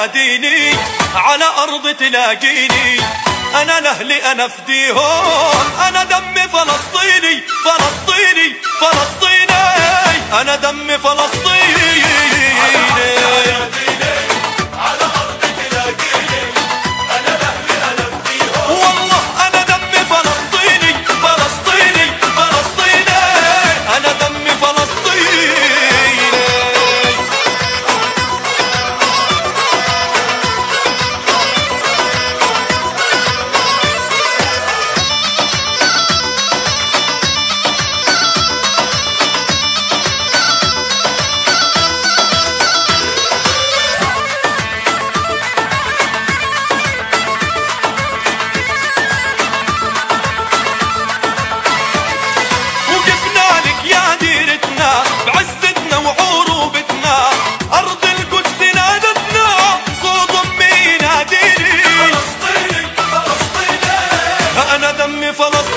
على ديني على أرض تلاقيني. أنا لأهلي أنا فديهم أنا دمي فلسطيني. people of